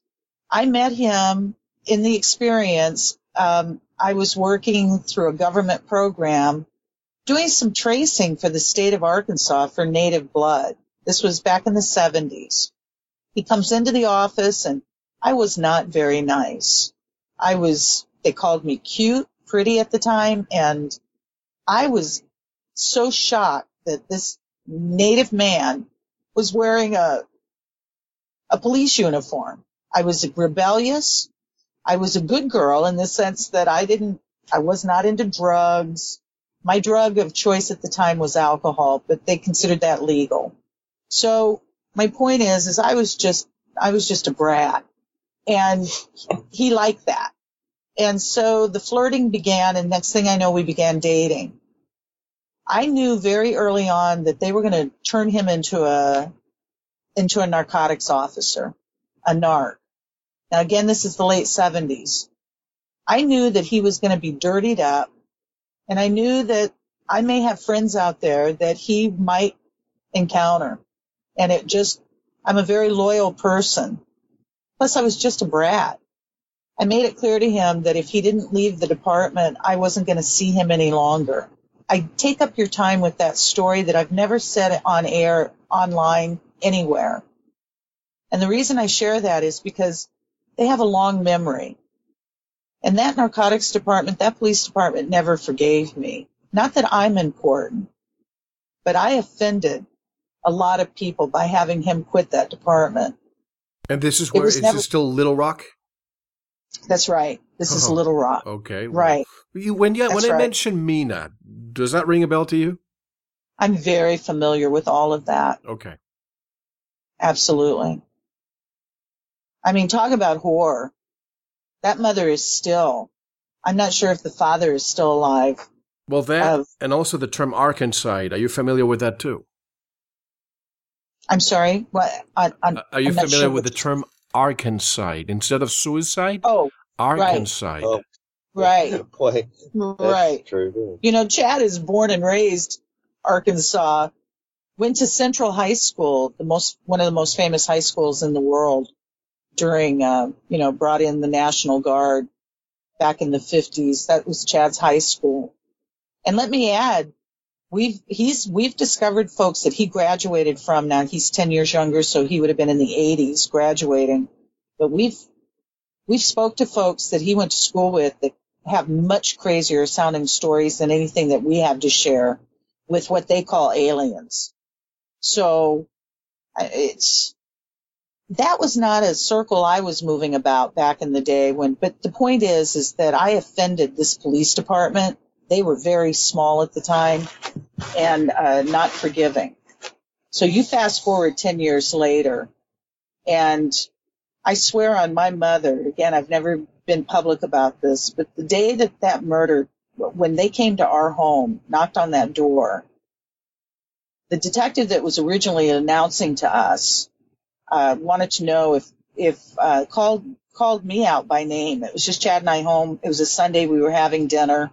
I met him in the experience. Um, I was working through a government program doing some tracing for the state of Arkansas for native blood. This was back in the 70s. He comes into the office and I was not very nice. I was, they called me cute, pretty at the time, and I was so shocked that this native man was wearing a, a police uniform. I was rebellious. I was a good girl in the sense that I didn't, I was not into drugs. My drug of choice at the time was alcohol, but they considered that legal. So my point is, is I was just, I was just a brat and he liked that. And so the flirting began and next thing I know, we began dating. I knew very early on that they were going to turn him into a, into a narcotics officer, a narc. Now again, this is the late seventies. I knew that he was going to be dirtied up and I knew that I may have friends out there that he might encounter. And it just, I'm a very loyal person. Plus I was just a brat. I made it clear to him that if he didn't leave the department, I wasn't going to see him any longer. I take up your time with that story that I've never said on air, online, anywhere. And the reason I share that is because they have a long memory. And that narcotics department, that police department never forgave me. Not that I'm important, but I offended a lot of people by having him quit that department. And this is where is never, this still Little Rock? That's right. This is oh, Little Rock. Okay. Well, right. You, when you, when I mentioned Mena, does that ring a bell to you? I'm very familiar with all of that. Okay. Absolutely. I mean, talk about horror. That mother is still. I'm not sure if the father is still alive. Well, that uh, and also the term Arkancide. Are you familiar with that too? I'm sorry. What? I, I'm, are you I'm familiar sure with the term Arkancide instead of suicide? Oh, Arkancide. Right. Oh. Right. Boy, right. True. You know, Chad is born and raised Arkansas. Went to Central High School, the most one of the most famous high schools in the world during, uh, you know, brought in the National Guard back in the 50s. That was Chad's high school. And let me add, we've, he's, we've discovered folks that he graduated from. Now he's 10 years younger, so he would have been in the 80s graduating. But we've, we've spoke to folks that he went to school with that have much crazier sounding stories than anything that we have to share with what they call aliens. So it's, that was not a circle I was moving about back in the day when, but the point is, is that I offended this police department. They were very small at the time and uh, not forgiving. So you fast forward 10 years later and I swear on my mother, again, I've never been public about this, but the day that that murder, when they came to our home, knocked on that door, the detective that was originally announcing to us uh, wanted to know if if uh, called called me out by name. It was just Chad and I home. It was a Sunday. We were having dinner,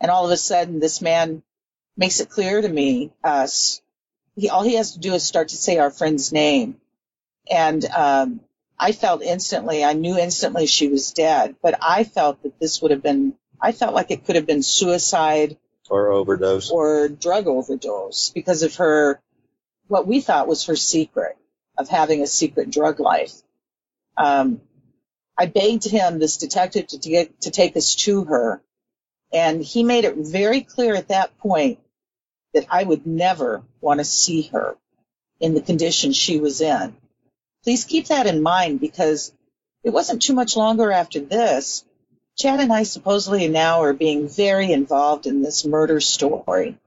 and all of a sudden, this man makes it clear to me. Us, he all he has to do is start to say our friend's name, and um, I felt instantly. I knew instantly she was dead. But I felt that this would have been. I felt like it could have been suicide or overdose or drug overdose because of her what we thought was her secret of having a secret drug life. Um, I begged him, this detective, to, get, to take us to her. And he made it very clear at that point that I would never want to see her in the condition she was in. Please keep that in mind because it wasn't too much longer after this. Chad and I supposedly now are being very involved in this murder story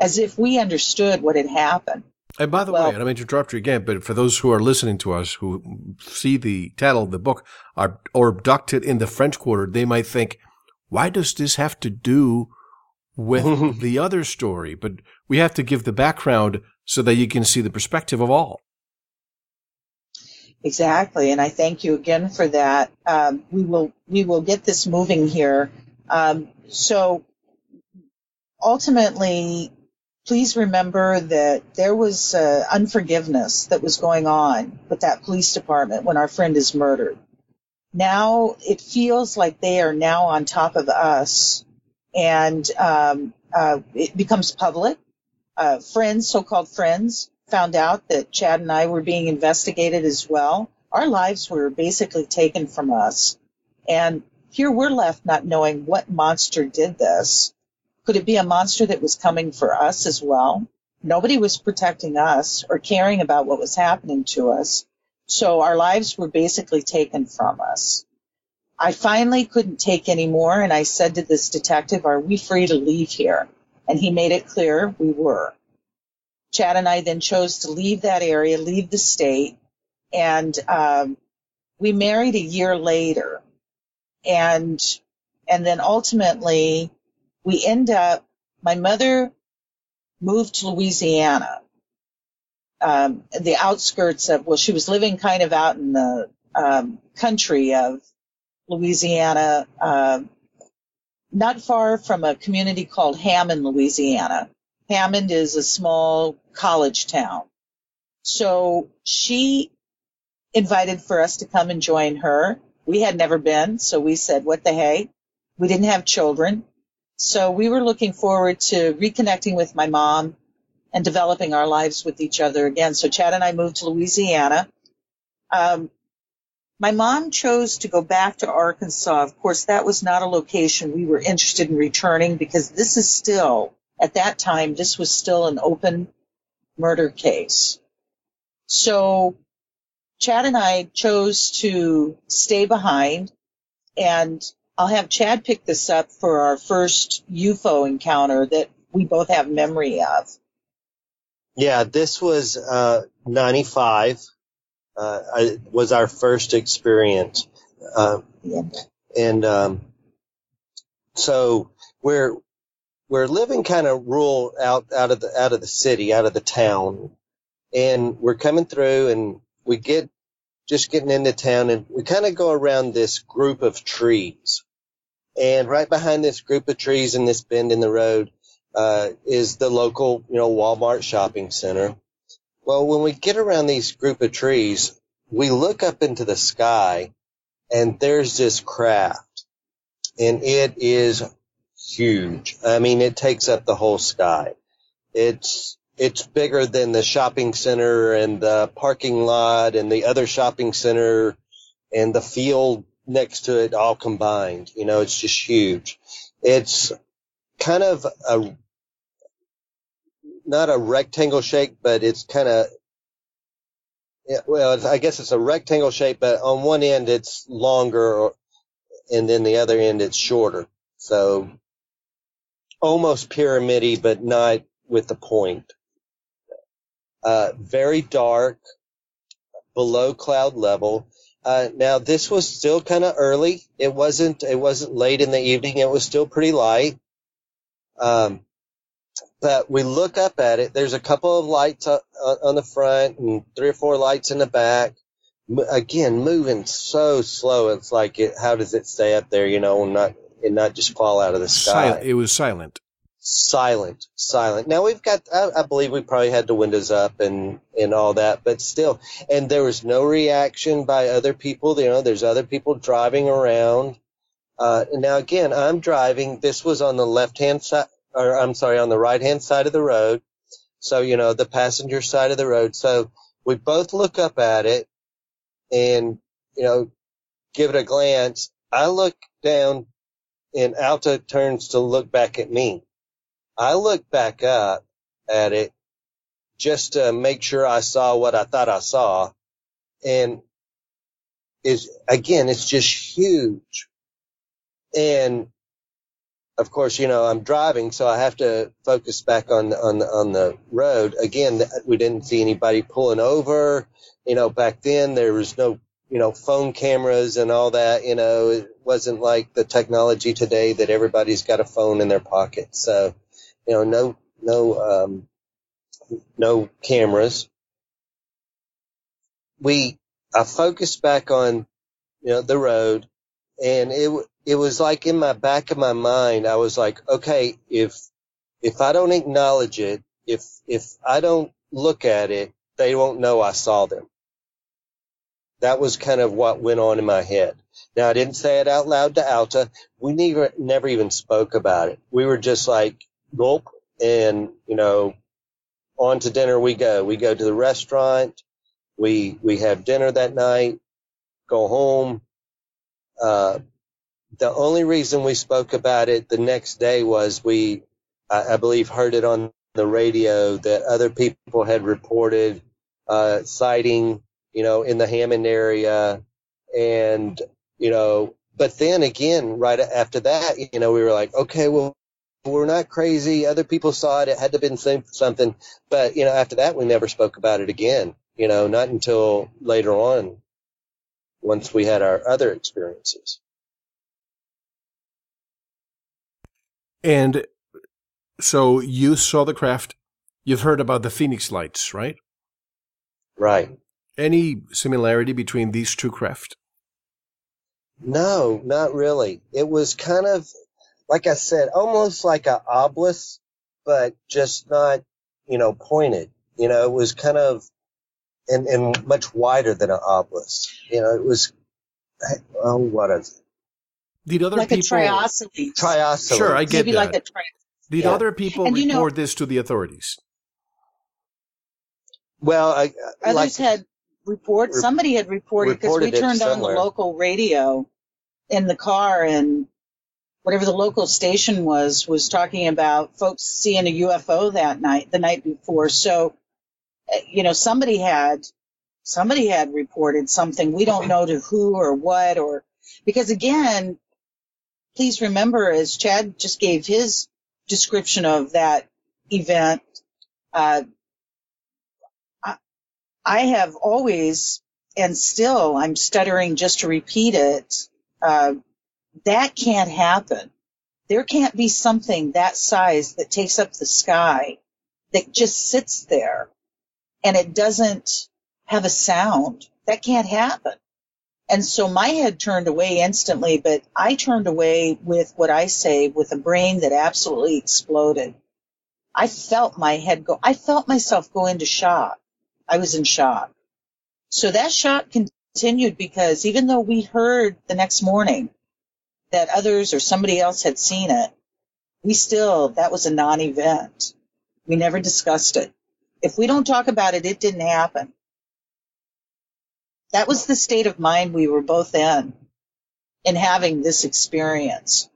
as if we understood what had happened. And by the well, way, and I'm interrupt you again, but for those who are listening to us who see the title of the book are or abducted in the French Quarter, they might think, why does this have to do with the other story? But we have to give the background so that you can see the perspective of all. Exactly, and I thank you again for that. Um, we will we will get this moving here. Um, so ultimately, please remember that there was uh, unforgiveness that was going on with that police department when our friend is murdered. Now it feels like they are now on top of us, and um, uh, it becomes public. Uh, friends, so-called friends, found out that Chad and I were being investigated as well. our lives were basically taken from us. And here we're left not knowing what monster did this. Could it be a monster that was coming for us as well? Nobody was protecting us or caring about what was happening to us. So our lives were basically taken from us. I finally couldn't take any more and I said to this detective, are we free to leave here? And he made it clear we were. Chad and I then chose to leave that area, leave the state, and um, we married a year later. And and then ultimately we end up. My mother moved to Louisiana, um, the outskirts of. Well, she was living kind of out in the um, country of Louisiana, uh, not far from a community called Hammond, Louisiana. Hammond is a small college town. So she invited for us to come and join her. We had never been, so we said, what the hey? We didn't have children. So we were looking forward to reconnecting with my mom and developing our lives with each other again. So Chad and I moved to Louisiana. Um, my mom chose to go back to Arkansas. Of course, that was not a location we were interested in returning because this is still, at that time, this was still an open murder case. So Chad and I chose to stay behind and I'll have Chad pick this up for our first UFO encounter that we both have memory of. Yeah, this was uh, 95 uh, I, was our first experience. Uh, yeah. And um, so we're we're living kind of rural out out of the out of the city, out of the town, and we're coming through, and we get just getting into town, and we kind of go around this group of trees, and right behind this group of trees in this bend in the road uh, is the local, you know, Walmart shopping center. Well, when we get around these group of trees, we look up into the sky and there's this craft and it is huge. I mean, it takes up the whole sky. It's, it's bigger than the shopping center and the parking lot and the other shopping center and the field next to it all combined. You know, it's just huge. It's kind of a not a rectangle shape, but it's kind of, yeah, well, I guess it's a rectangle shape, but on one end it's longer and then the other end it's shorter. So almost pyramidy, but not with the point. Uh, very dark, below cloud level. Uh, now this was still kind of early. It wasn't, it wasn't late in the evening. It was still pretty light. Um, but we look up at it. There's a couple of lights on the front and three or four lights in the back. Again, moving so slow. It's like, it, how does it stay up there, you know, and not, and not just fall out of the sky? Silent. It was silent. Silent, silent. Now we've got, I, I believe we probably had the windows up and, and all that, but still, and there was no reaction by other people. You know, there's other people driving around. Uh, now again, I'm driving. This was on the left hand side, or I'm sorry, on the right hand side of the road. So, you know, the passenger side of the road. So we both look up at it and, you know, give it a glance. I look down and Alta turns to look back at me. I look back up at it just to make sure I saw what I thought I saw. And is again, it's just huge. And of course, you know, I'm driving, so I have to focus back on on on the road. Again, we didn't see anybody pulling over. You know, back then there was no, you know, phone cameras and all that. You know, it wasn't like the technology today that everybody's got a phone in their pocket. So, you know, no no um, no cameras. We I focused back on you know the road, and it it was like in my back of my mind, I was like, okay, if, if I don't acknowledge it, if, if I don't look at it, they won't know I saw them. That was kind of what went on in my head. Now I didn't say it out loud to Alta. We never, never even spoke about it. We were just like, gulp and, you know, on to dinner we go. We go to the restaurant We we have dinner that night, go home. Uh, the only reason we spoke about it the next day was we, I, I believe, heard it on the radio that other people had reported uh, sighting, you know, in the Hammond area, and you know, but then again, right after that, you know, we were like, okay, well, we're not crazy. Other people saw it. It had to have been something. But, you know, after that, we never spoke about it again, you know, not until later on, once we had our other experiences. And so you saw the craft. You've heard about the Phoenix lights, right? Right. Any similarity between these two craft? No, not really. It was kind of, like I said, almost like a obelisk, but just not, you know, pointed. You know, it was kind of, and, and much wider than an obelisk. You know, it was, oh, what is it? Did other like people a trioscele? Trioscele. Sure, I get Maybe that. like a tri- Did Yeah. other people And you know- report this to the authorities? Well, I, Others like, had report. Re- Somebody had reported because we turned on the local radio in the car, and whatever the local station was was talking about folks seeing a UFO that night, the night before. So, uh, you know, somebody had somebody had reported something. We don't know to who or what, or because again, please remember, as Chad just gave his description of that event. Uh, I have always, and still, I'm stuttering just to repeat it. Uh, that can't happen. There can't be something that size that takes up the sky that just sits there and it doesn't have a sound. That can't happen. And so my head turned away instantly, but I turned away with what I say with a brain that absolutely exploded. I felt my head go, I felt myself go into shock. I was in shock. So that shock continued because even though we heard the next morning that others or somebody else had seen it, we still, that was a non-event. We never discussed it. If we don't talk about it, it didn't happen. That was the state of mind we were both in, in having this experience.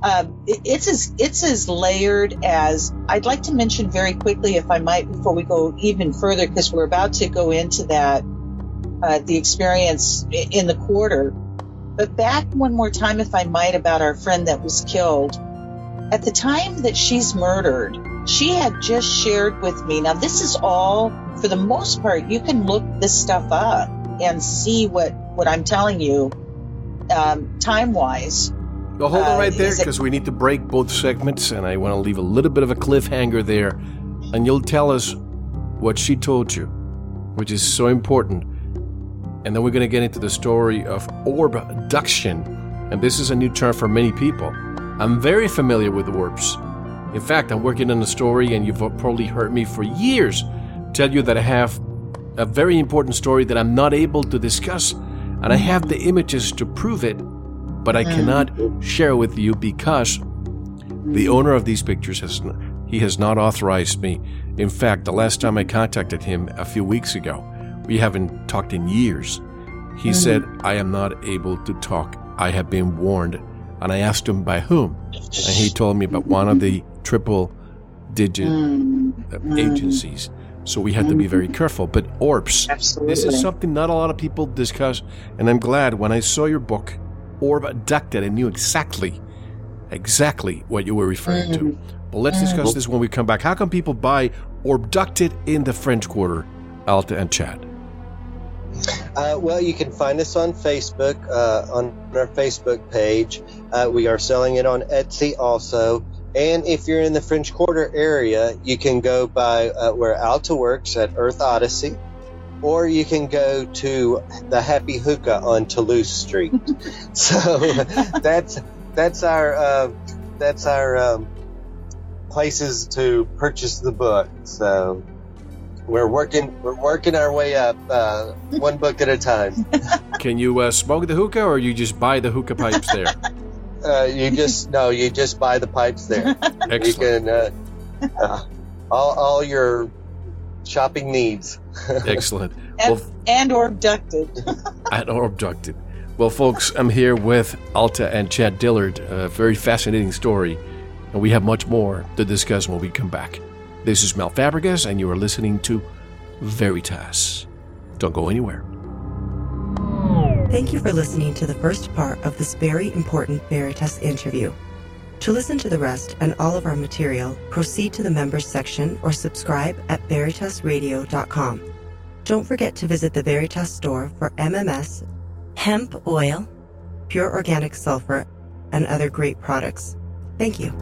Um, it, it's as it's as layered as I'd like to mention very quickly, if I might, before we go even further, because we're about to go into that uh, the experience in the quarter. But back one more time, if I might, about our friend that was killed. At the time that she's murdered, she had just shared with me. Now, this is all, for the most part, you can look this stuff up and see what what I'm telling you, um, time wise. Well, hold on Uh, right there because we need to break both segments, and I want to leave a little bit of a cliffhanger there, and you'll tell us what she told you, which is so important. And then we're going to get into the story of orb abduction, and this is a new term for many people. I'm very familiar with the orbs. In fact, I'm working on a story, and you've probably heard me for years tell you that I have a very important story that I'm not able to discuss, and I have the images to prove it, but I mm. cannot share with you because the owner of these pictures has he has not authorized me. In fact, the last time I contacted him a few weeks ago, we haven't talked in years. He mm-hmm. said, "I am not able to talk. I have been warned." And I asked him by whom, and he told me about one of the triple digit mm-hmm. uh, agencies. So we had to be very mm-hmm. careful. But orbs, Absolutely. this is something not a lot of people discuss, and I'm glad when I saw your book, Orb Abducted, I knew exactly, exactly what you were referring to. But let's discuss this when we come back. How can people buy Orb Abducted in the French Quarter, Alta and Chad? Uh, well, you can find us on Facebook, uh, on our Facebook page. Uh, we are selling it on Etsy also. And if you're in the French Quarter area, you can go by uh, where Alta works at Earth Odyssey, or you can go to the Happy Hookah on Toulouse Street. so that's that's our uh, that's our um, places to purchase the book. So we're working we're working our way up uh, one book at a time. Can you uh, smoke the hookah, or you just buy the hookah pipes there? Uh, you just no, you just buy the pipes there. You Excellent. can uh, uh, all all your shopping needs. Excellent. and, and or abducted. and or abducted. Well, folks, I'm here with Alta and Chad Dillard. A very fascinating story, and we have much more to discuss when we come back. This is Mel Fabregas, and you are listening to Veritas. Don't go anywhere. Thank you for listening to the first part of this very important Veritas interview. To listen to the rest and all of our material, proceed to the members section or subscribe at veritasradio.com. Don't forget to visit the Veritas store for MMS, hemp oil, pure organic sulfur, and other great products. Thank you.